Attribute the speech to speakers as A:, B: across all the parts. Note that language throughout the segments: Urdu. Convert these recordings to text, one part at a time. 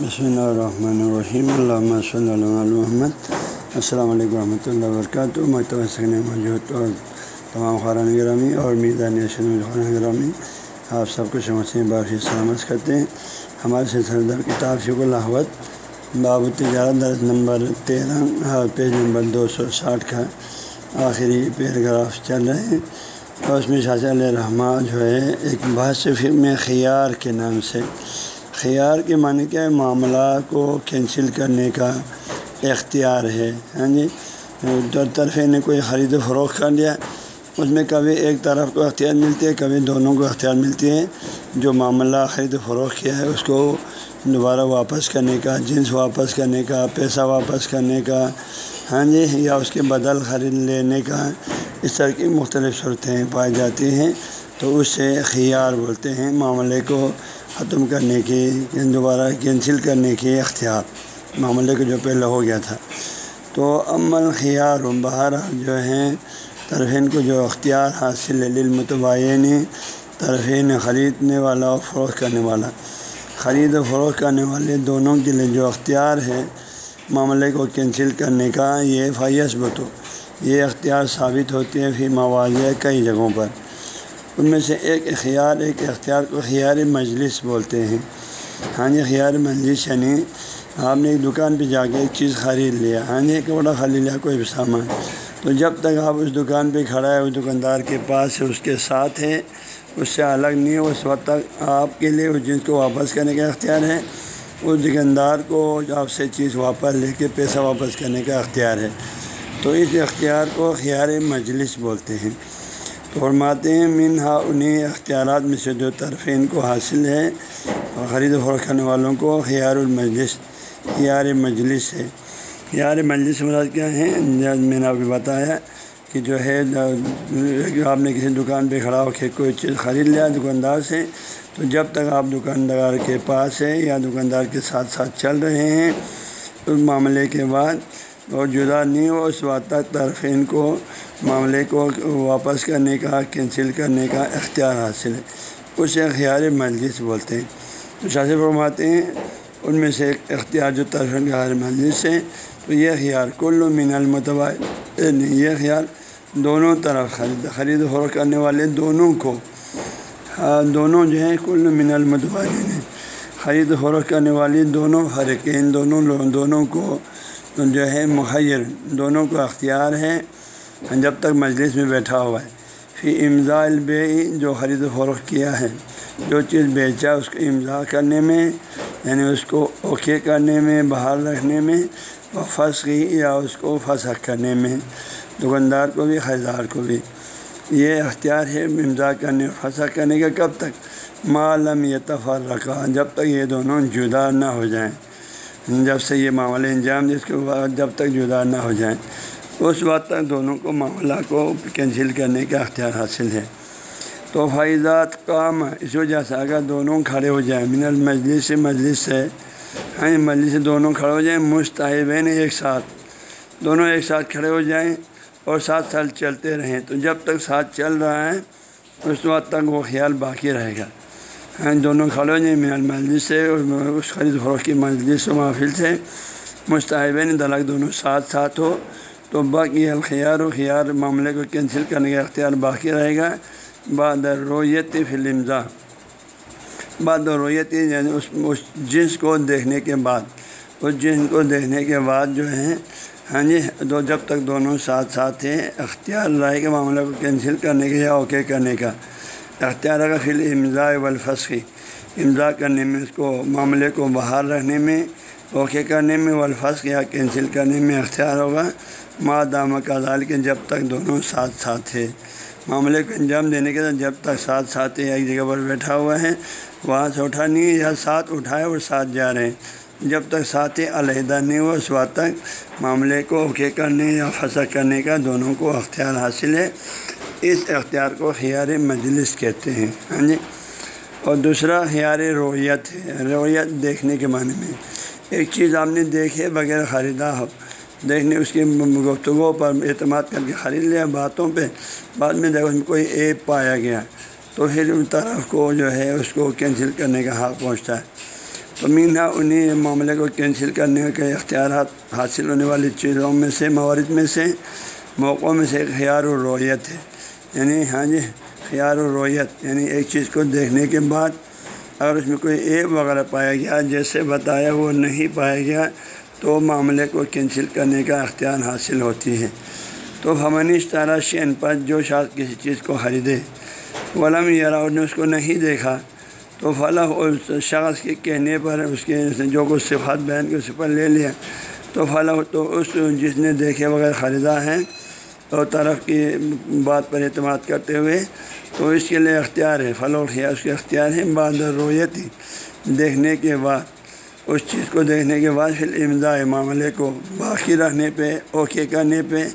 A: بسم اللہ الرحمن الرحیم. اللہ صلی اللہ علیہ محمد. السلام علیکم ورحمۃ اللہ وبرکاتہ. مکتبہ سکن موجود اور تمام خارن گرامی اور میزا نیشن خارن گرامی آپ سب کو شمسی بارش سلامت کرتے ہیں. ہمارے سلسلہ کتاب شک الحوت باب تجارت، درس نمبر تیرہ پیج نمبر دو سو ساٹھ کا آخری پیراگراف چل رہے ہیں اور اس میں شاہ علیہ رحمٰ جو ہے، ایک بحث میں خیار کے نام سے خیار کے معنی کیا ہے؟ معاملہ کو کینسل کرنے کا اختیار ہے ہاں جی؟ دو طرف نے کوئی خرید و فروخت کر لیا، اس میں کبھی ایک طرف کو اختیار ملتی ہے، کبھی دونوں کو اختیار ملتی ہے۔ جو معاملہ خرید و فروخت کیا ہے، اس کو دوبارہ واپس کرنے کا، جنس واپس کرنے کا، پیسہ واپس کرنے کا ہاں جی؟ یا اس کے بدل خرید لینے کا اس طرح کی مختلف صورتیں پائی جاتی ہیں۔ تو اس سے خیار بولتے ہیں، معاملے کو ختم کرنے کی دوبارہ کینسل کرنے کی اختیار معاملے کو جو پہلے ہو گیا تھا۔ تو عمل خیار و بہار جو ہیں، طرفین کو جو اختیار حاصل للمتبین طرفین خریدنے والا اور فروخت کرنے والا۔ خرید و فروخت کرنے والے دونوں کے لیے جو اختیار ہے معاملے کو کینسل کرنے کا، یہ فیص بتو۔ یہ اختیار ثابت ہوتی ہے پھر مواضع کئی جگہوں پر۔ ان میں سے ایک اختیار ایک اختیار کو خیار مجلس بولتے ہیں۔ ہاں جی خیار مجلس یعنی آپ نے ایک دکان پہ جا کے ایک چیز خرید لیا۔ ہاں جی ایک بڑا خرید لیا، کوئی بھی سامان۔ تو جب تک آپ اس دکان پہ کھڑا ہے اس دکاندار کے پاس ہے اس کے ساتھ ہے اس سے الگ نہیں اس وقت تک آپ کے لیے اس جنس کو واپس کرنے کا اختیار ہے۔ اس دکاندار کو آپ سے چیز واپس لے کے پیسہ واپس کرنے کا اختیار ہے۔ تو اس اختیار کو خیار مجلس بولتے ہیں۔ تو فرماتے ہیں منہا انہیں اختیارات میں سے جو طرفین کو حاصل ہے خرید و فروخت کرنے والوں کو خیار المجلس، خیار مجلس ہے۔ خیار مجلس مراد کیا ہے؟ میں نے آپ کو بتایا کہ جو ہے آپ نے کسی دکان پہ کھڑا ہو کے کوئی چیز خرید لیا، دکاندار سے، تو جب تک آپ دکاندار کے پاس ہے یا دکاندار کے ساتھ ساتھ چل رہے ہیں اس معاملے کے بعد اور جدا نہیں ہو اس وقت تک طرفین کو معاملے کو واپس کرنے کا، کینسل کرنے کا اختیار حاصل ہے۔ اسے خیال مجلس بولتے ہیں۔ تو شاہ فرماتے ہیں، ان میں سے ایک اختیار جو طرفین خیال مجلس ہے تو یہ خیال کل من المتبا یہ خیال دونوں طرف خرید خرید و فروخت کرنے والے دونوں کو ہاں، دونوں جو ہیں، کل من المتبا خرید و فروخت کرنے والی دونوں حرکین دونوں دونوں کو جو ہے مخیر دونوں کو اختیار ہے۔ جب تک مجلس میں بیٹھا ہوا ہے، پھر امضاء البے جو خرید و فروخت کیا ہے، جو چیز بیچا اس کو امضاء کرنے میں یعنی اس کو اوکے کرنے میں باہر رکھنے میں اور فسقی یا اس کو فسخ کرنے میں، دکاندار کو بھی، خریدار کو بھی۔ یہ اختیار ہے امضاء کرنے اور کرنے کا کب تک؟ معلوم یہ تفر رکھا جب تک یہ دونوں جدا نہ ہو جائیں۔ جب سے یہ معاملے انجام جس کے بعد جب تک جدا نہ ہو جائیں، اس وقت تک دونوں کو معاملہ کو کینسل کرنے کا اختیار حاصل ہے۔ تو فائدات کام اس وجہ سے اگر دونوں کھڑے ہو جائیں، من المجلس سے مجلس سے ہاں مجلس سے دونوں کھڑے ہو جائیں، مستحبین ایک ساتھ، دونوں ایک ساتھ کھڑے ہو جائیں اور ساتھ ساتھ چلتے رہیں۔ تو جب تک ساتھ چل رہا ہے، اس وقت تک وہ خیال باقی رہے گا۔ ہاں، دونوں کھڑے ہو جائیں من المجلس سے اس خرید فروخت کی مجلس و محفل سے مستحبین دلک دونوں ساتھ ساتھ ہو۔ تو باقی الخیار و خیار معاملے کو کینسل کرنے کا اختیار باقی رہے گا۔ بعد رویت فلمزا بعد رویت یعنی اس اس جنس کو دیکھنے کے بعد۔ اس جنس کو دیکھنے کے بعد جو ہے ہاں جی دو جب تک دونوں ساتھ ساتھ ہیں، اختیار رہے گا معاملے کو کینسل کرنے کے یا اوکے کرنے کا۔ اختیار رہے گا فل امضاء والفسخی امضاء کرنے میں اس کو معاملے کو باہر رکھنے میں اوکے کرنے میں والفسخ یا کینسل کرنے میں اختیار ہوگا۔ ماں دامہ کا کے جب تک دونوں ساتھ ساتھ ہے معاملے کو انجام دینے کے جب تک ساتھ ساتھ ایک جگہ پر بیٹھا ہوا ہے، وہاں سے اٹھا نہیں، یا ساتھ اٹھائے اور ساتھ جا رہے ہیں۔ جب تک ساتھ علیحدہ نہیں ہوا، اس وقت تک معاملے کو اوکے کرنے یا پھنسا کرنے کا دونوں کو اختیار حاصل ہے۔ اس اختیار کو خیار مجلس کہتے ہیں ہاں جی؟ اور دوسرا خیار رویت ہے۔ رویت دیکھنے کے معنی میں ایک چیز آپ نے دیکھے بغیر خریدا ہو، دیکھنے اس کی گفتگو پر اعتماد کر کے خرید لیا، باتوں پہ بعد میں دیکھو کوئی ایپ پایا گیا۔ تو پھر طرف کو جو ہے اس کو کینسل کرنے کا حق پہنچتا ہے۔ تو مینا انہیں معاملے کو کینسل کرنے کے اختیارات حاصل ہونے والی چیزوں میں سے موارد میں سے، موقعوں میں سے خیار و رویت ہے۔ یعنی ہاں جی خیار و رویت یعنی ایک چیز کو دیکھنے کے بعد اگر اس میں کوئی ایپ وغیرہ پایا گیا، جیسے بتایا وہ نہیں پایا گیا، تو معاملے کو کینسل کرنے کا اختیار حاصل ہوتی ہے۔ تو ہمنی طرح شین پر جو شاید کسی چیز کو خریدے۔ ولم یارا نے اس کو نہیں دیکھا۔ تو فلاح، اس شخص کے کہنے پر، اس کے جو کچھ صفات بیان کے اس پر لے لیا۔ تو فلاح تو اس جس نے دیکھے وغیرہ خریدا ہے اور طرف کی بات پر اعتماد کرتے ہوئے تو اس کے لیے اختیار ہے فلوٹ ہے اس کے اختیار ہے بعد رویتی دیکھنے کے بعد، اس چیز کو دیکھنے کے بعد پھر امزا معاملے کو باقی رہنے پہ، اوکے کرنے پہ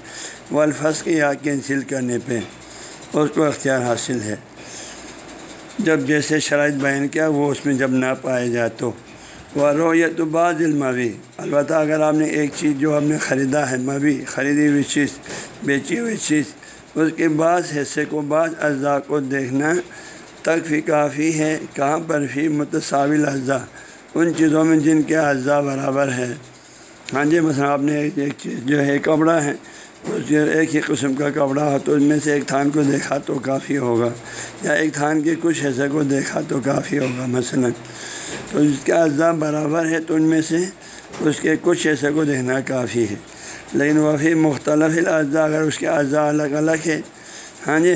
A: والفس یا کینسل کرنے پہ اس کو اختیار حاصل ہے۔ جب جیسے شرائط بیان کیا، وہ اس میں جب نہ پائے جائے تو۔ وہ رویت بعض علموی البتہ اگر آپ نے ایک چیز جو آپ نے خریدا ہے مبی خریدی ہوئی چیز، بیچی ہوئی چیز، اس کے بعض حصے کو، بعض اجزاء کو دیکھنا تک بھی کافی ہے۔ کہاں پر بھی متصاول اجزاء ان چیزوں میں جن کے اجزاء برابر ہے ہاں جی مثلا آپ نے ایک چیز جو ہے، کپڑا ہے۔ اس ایک ہی قسم کا کپڑا ہو تو ان میں سے ایک تھان کو دیکھا تو کافی ہوگا، یا ایک تھان کے کچھ حصے کو دیکھا تو کافی ہوگا، مثلا۔ تو اس کے اعضاء برابر ہے تو ان میں سے اس کے کچھ حصے کو دیکھنا کافی ہے۔ لیکن وہ پھر مختلف الاضاء اگر اس کے اعضاء الگ الگ ہے ہاں جی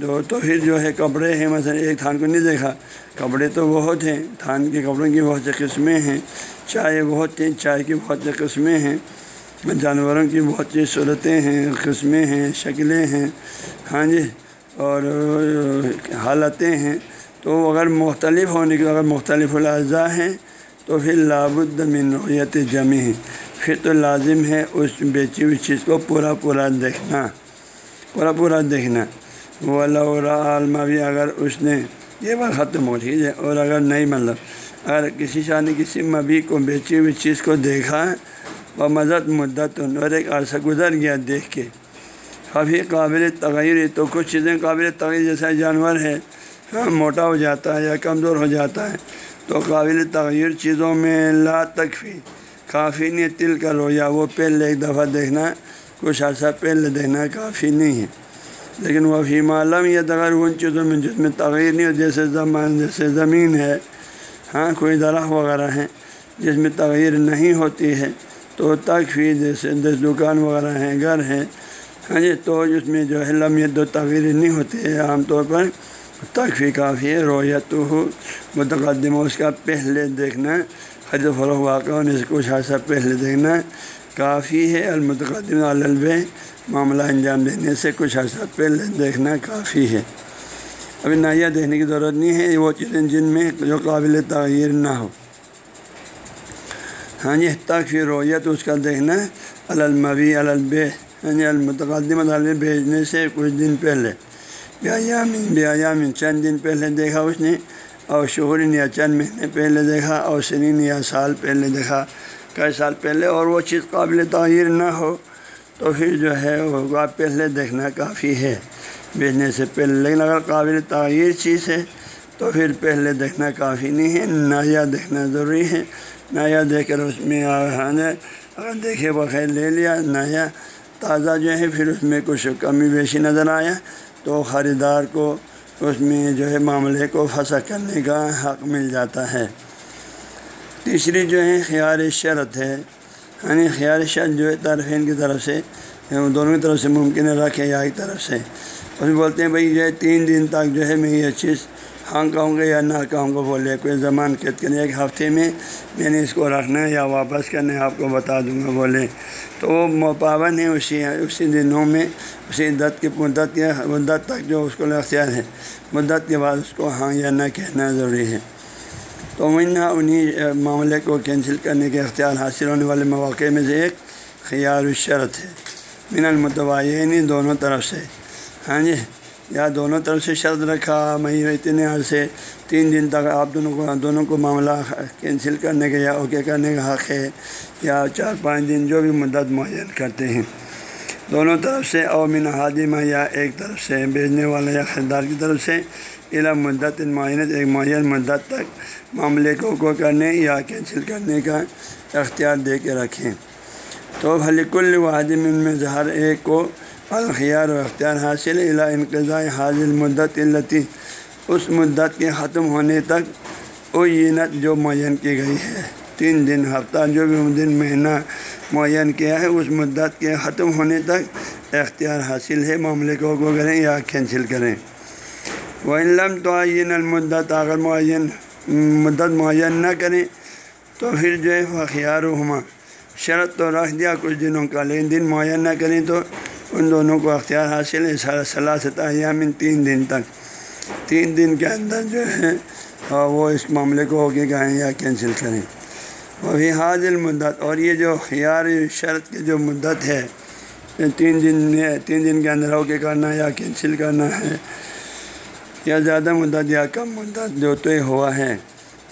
A: تو تو پھر جو ہے کپڑے ہیں، مثلا ایک تھان کو نہیں دیکھا۔ کپڑے تو بہت ہیں، تھان کے کپڑوں کی بہت سی قسمیں ہیں۔ چائے بہت ہیں چائے کی بہت سی قسمیں ہیں۔ جانوروں کی بہت سی صورتیں ہیں، قسمیں ہیں، شکلیں ہیں۔ ہاں جی اور حالتیں ہیں۔ تو اگر مختلف ہونے کے اگر مختلف الاضاء ہیں، تو پھر لابد من رویت جمی ہے پھر تو لازم ہے اس بیچی ہوئی چیز کو پورا پورا دیکھنا۔ پورا پورا دیکھنا۔ وہ اللہ عالمہ بھی اگر اس نے یہ بات ختم ہو رہی ہے۔ اور اگر نہیں مطلب اگر کسی شاہ نے کسی مبی کو بیچی ہوئی چیز کو دیکھا و مدد مدت اور ایک عرصہ گزر گیا دیکھ کے۔ کافی قابل تغیر تو کچھ چیزیں قابل تغیر جیسا جانور ہے موٹا ہو جاتا ہے یا کمزور ہو جاتا ہے، تو قابل تغیر چیزوں میں لا تکفی، کافی نہیں تل کر ہو یا وہ پہلے ایک دفعہ دیکھنا، کچھ عرصہ پہلے دیکھنا کافی نہیں ہے۔ لیکن وہ فی معلوم یا تغیر ان چیزوں میں جس میں تغیر نہیں ہو جیسے زمان، جیسے زمین ہے ہاں کوئی درخت وغیرہ ہیں، جس میں تغیر نہیں ہوتی ہے، تو تک فی جیسے دس دکان وغیرہ ہیں، گھر ہیں ہاں جی تو اس میں جو ہے لمیت و تغیر نہیں ہوتی ہے، عام طور پر تک کافی ہے رویت ہو متقدم اس کا پہلے دیکھنا حج و فروغ واقع ہونے سے کچھ عرصہ پہلے دیکھنا کافی ہے المتقدم الب معاملہ انجام دینے سے کچھ عرصہ پہلے دیکھنا کافی ہے۔ ابھی نیا دیکھنے کی ضرورت نہیں ہے وہ چیزیں جن میں جو قابل تغیر نہ ہو۔ ہاں جی تک رویت اس کا دیکھنا المبی الب ہاں جی یعنی المتقدم الب بھیجنے سے کچھ دن پہلے۔ بیامین بیامین چند دن پہلے دیکھا اس نے اور شہرین یا چند مہینے پہلے دیکھا اور سنین یا سال پہلے دیکھا کئی سال پہلے اور وہ چیز قابل تغیر نہ ہو تو پھر جو ہے وہ پہلے دیکھنا کافی ہے بھیجنے سے پہلے لیکن اگر قابل تغیر چیز ہے تو پھر پہلے دیکھنا کافی نہیں ہے نیا دیکھنا ضروری ہے نیا دیکھ کر اس میں اگر دیکھے بخیر لے لیا نیا تازہ جو ہے پھر اس میں کچھ کمی بیشی نظر آیا تو خریدار کو اس میں جو ہے معاملے کو پھنسا کرنے کا حق مل جاتا ہے۔ تیسری جو ہے خیال شرط ہے یعنی خیال شرط جو ہے طرفین کی طرف سے یعنی دونوں کی طرف سے ممکن ہے، رکھے یا ایک طرف سے۔ اس میں بولتے ہیں بھائی جو ہے تین دن تک جو ہے میں یہ چیز ہاں کہوں گا یا نہ کہوں گا بولے کوئی زمان قید کریں ایک ہفتے میں میں نے اس کو رکھنا ہے یا واپس کرنا ہے آپ کو بتا دوں گا بولے تو وہ پابند ہے اسی اسی دنوں میں، اسی عدت کی، مدت یا مدت تک جو اس کو اختیار ہے، مدت کے بعد اس کو ہاں یا نہ کہنا ضروری ہے۔ تو نہ انہیں معاملے کو کینسل کرنے کے اختیار حاصل ہونے والے مواقع میں سے ایک خیال الشرط ہے۔ من المتوائنی دونوں طرف سے۔ ہاں جی۔ یا دونوں طرف سے شرط رکھا، میں اتنے عرصے تین دن تک آپ دونوں کو دونوں کو معاملہ کینسل کرنے کا یا اوکے کرنے کا حق ہے یا چار پانچ دن جو بھی مدت معین کرتے ہیں۔ دونوں طرف سے او من حادمہ یا ایک طرف سے بیچنے والا یا خریدار کی طرف سے الا مدت معینت، ایک معین مدت تک معاملے کو کو کرنے یا کینسل کرنے کا اختیار دے کے رکھیں۔ تو کل واحد میں ہر ایک کو الخیار و اختیار حاصل الا انقضاء حاضر مدت التی اس مدت کے ختم ہونے تک وہ جو معین کی گئی ہے۔ تین دن، ہفتہ، جو بھی دن، مہینہ معین کیا ہے، اس مدت کے ختم ہونے تک اختیار حاصل ہے۔ معاملے کو کو کریں یا کینسل کریں۔ وہ علم تو آئین المدت، اگر معین، مدت معین نہ کریں، تو پھر جو ہے خیار ہما شرط تو رکھ دیا، کچھ دنوں کا لیکن دن معین نہ کریں تو ان دونوں کو اختیار حاصل ہے صلاح ایام تین دن تک۔ تین دن کے اندر جو ہے ہاں، وہ اس معاملے کو ہو کے کہیں یا کینسل کریں۔ وہ بھی حاضل مدت اور یہ جو خیار شرط کی جو مدت ہے تین دن میں تین دن کے اندر ہو کے کرنا یا کینسل کرنا ہے، یا زیادہ مدت یا کم مدت جو طے ہوا ہے۔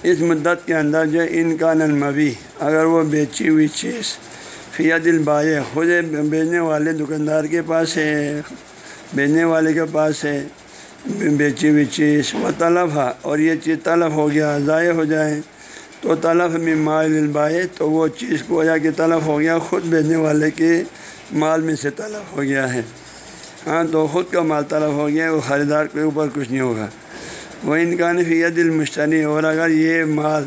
A: اس مدت کے اندر جو ان کا نلمبی اگر وہ بیچی ہوئی چیز فیا دل بائے خود بیچنے والے دکاندار کے پاس ہے، بیچنے والے کے پاس ہے، بیچی ہوئی چیز وہ طلب ہے۔ اور یہ چیز طلب ہو گیا، ضائع ہو جائے۔ تو طلب میں مال البائے تو وہ چیز کو یا کہ طلب ہو گیا، خود بیچنے والے کے مال میں سے طلب ہو گیا ہے۔ ہاں تو خود کا مال طلب ہو گیا، وہ خریدار کے اوپر کچھ نہیں ہوگا۔ وہ انکان فی دل مشتری اور اگر یہ مال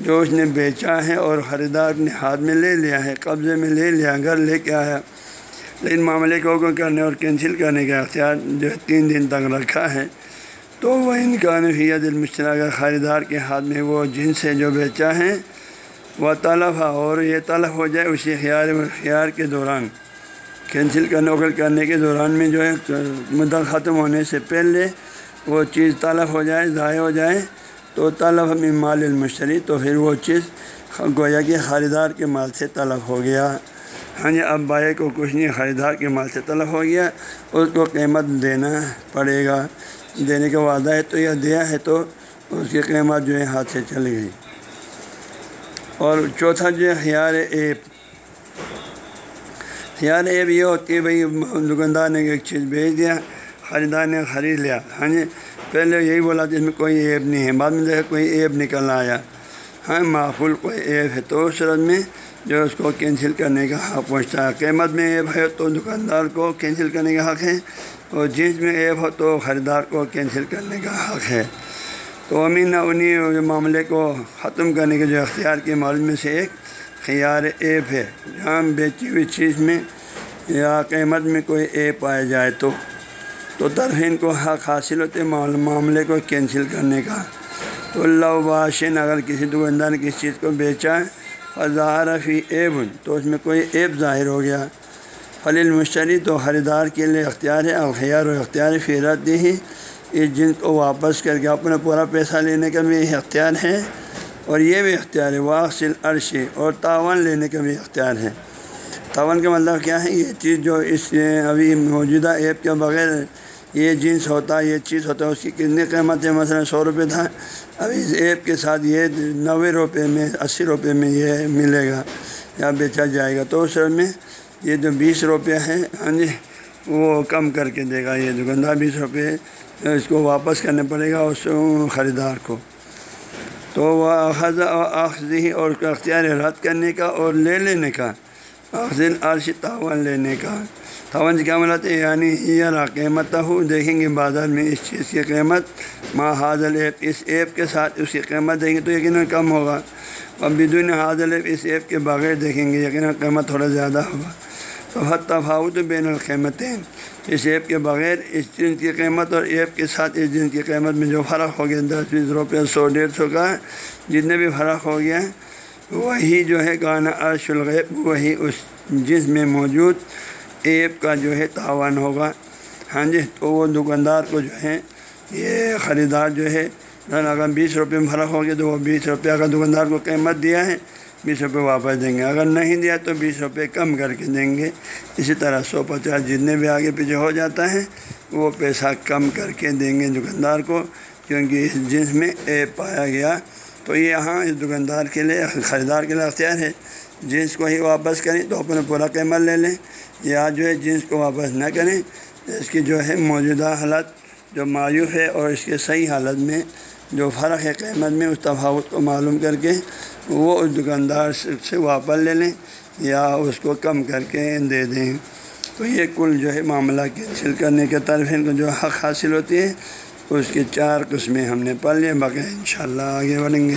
A: جو اس نے بیچا ہے اور خریدار نے ہاتھ میں لے لیا ہے، قبضے میں لے لیا، گھر لے کے آیا۔ لیکن معاملے کو کرنے اور کینسل کرنے کا اختیار جو تین دن تک رکھا ہے۔ تو وہ انکان فی دل مشترکہ خریدار کے ہاتھ میں وہ جن سے جو بیچا ہے، وہ طلب ہے اور یہ طلب ہو جائے اسی خیال خیار کے دوران۔ کینسل کرنے وغیرہ کرنے کے دوران میں جو ہے مدت ختم ہونے سے پہلے وہ چیز طلب ہو جائے، ضائع ہو جائے۔ تو طلب میں مال المشتری تو پھر وہ چیز گویا کہ خریدار کے مال سے طلب ہو گیا۔ ہاں جی اب بائے کو کچھ نہیں، خریدار کے مال سے طلب ہو گیا۔ اس کو قیمت دینا پڑے گا۔ دینے کا وعدہ ہے تو یا دیا ہے تو اس کی قیمت جو ہے ہاتھ سے چل گئی۔ اور چوتھا جو ہے، خیار ایپ خیال ایپ یہ ہوتی ہے بھائی دکاندار نے ایک چیز بھیج دیا۔ خریدار نے خرید لیا۔ ہاں جی پہلے یہی بولا جس میں کوئی ایپ نہیں ہے، بعد میں دیکھا کوئی ایپ نکل آیا۔ ہاں معفول کوئی ایپ ہے۔ تو اس صورت میں جو اس کو کینسل کرنے کا حق پہنچتا ہے۔ قیمت میں ایپ ہے تو دکاندار کو کینسل کرنے کا حق ہے، اور جنس میں ایپ ہو تو خریدار کو کینسل کرنے کا حق ہے۔ تو امین انہیں معاملے کو ختم کرنے کے جو اختیار کے معلوم میں سے ایک خیار ایپ ہے۔ جہاں بیچی ہوئی چیز میں یا قیمت میں کوئی ایپ پایا جائے تو۔ تو طرفین کو حق حاصل ہوتے معاملے کو کینسل کرنے کا۔ تو اللہ باشن اگر کسی دکاندار نے کسی چیز کو بیچا ہے فی ایب تو اس میں کوئی ایپ ظاہر ہو گیا۔ فلیل مشتری تو خریدار کے لیے اختیار ہے، الخیار و اختیار فیرت دی ہی۔ اس جن کو واپس کر کے اپنا پورا پیسہ لینے کا بھی اختیار ہے، اور یہ بھی اختیار ہے۔ واقصل عرش اور تعاون لینے کا بھی اختیار ہے۔ تعاون کا مطلب کیا ہے؟ یہ چیز جو اس ابھی موجودہ ایپ کے بغیر یہ جنس ہوتا ہے یہ چیز ہوتا ہے اس کی کتنی قیمت ہے؟ مثلاً سو روپے تھا۔ ابھی اس ایپ کے ساتھ یہ نوے روپے میں، اسی روپے میں یہ ملے گا، یا بیچا جائے گا۔ تو اس میں یہ جو بیس روپے ہیں ہاں جی وہ کم کر کے دے گا یہ دکاندار۔ بیس روپے اس کو واپس کرنے پڑے گا اس خریدار کو۔ تو وہ اخذی اور اختیار رد کرنے کا اور لے لینے کا اخذ عرش تعاون لینے کا۔ تعاون سے کیا ملاتے یعنی یہ قیمت ہو دیکھیں گے بازار میں اس چیز کی قیمت ماں حاضل ایپ، اس ایپ کے ساتھ اس کی قیمت دیں گے تو یقیناً کم ہوگا۔ اور بدون حاضل ایپ، اس ایپ کے بغیر دیکھیں گے یقیناً قیمت تھوڑا زیادہ ہوگا۔ تو حد تفاوت بین القیمتیں اس ایپ کے بغیر اس جنس کی قیمت اور ایپ کے ساتھ اس جنس کی قیمت میں جو فرق ہو گیا، دس بیس روپے، سو، ڈیڑھ سو کا، جتنے بھی فرق ہو گیا وہی جو ہے گانا عرش الغیب، وہی اس جنس میں موجود ایپ کا جو ہے تعاون ہوگا۔ ہاں جی تو وہ دکاندار کو جو ہے یہ خریدار جو ہے اگر بیس روپے میں فرق ہو گیا تو وہ بیس روپیہ کا دکاندار کو قیمت دیا ہے، بیس روپے واپس دیں گے۔ اگر نہیں دیا تو بیس روپے کم کر کے دیں گے۔ اسی طرح سو پچاس جتنے بھی آگے پیچھے ہو جاتا ہے، وہ پیسہ کم کر کے دیں گے دکاندار کو، کیونکہ اس جنس میں ایپ پایا گیا۔ تو یہ یہاں اس دکاندار کے لیے، خریدار کے لیے اختیار ہے۔ جنس کو ہی واپس کریں تو اپنا پورا قیمت لے لیں۔ یا جو ہے جنس کو واپس نہ کریں۔ اس کی جو ہے موجودہ حالت جو معیوف ہے اور اس کے صحیح حالت میں جو فرق ہے قیمت میں، اس تفاوت کو معلوم کر کے وہ اس دکاندار سے واپس لے لیں یا اس کو کم کر کے دے دیں۔ تو یہ کل جو ہے معاملہ کے حاصل کرنے کے طرف ان کو جو حق حاصل ہوتی ہے اس کی چار قسمیں ہم نے پڑھ لیے باقی انشاءاللہ آگے بڑھیں گے۔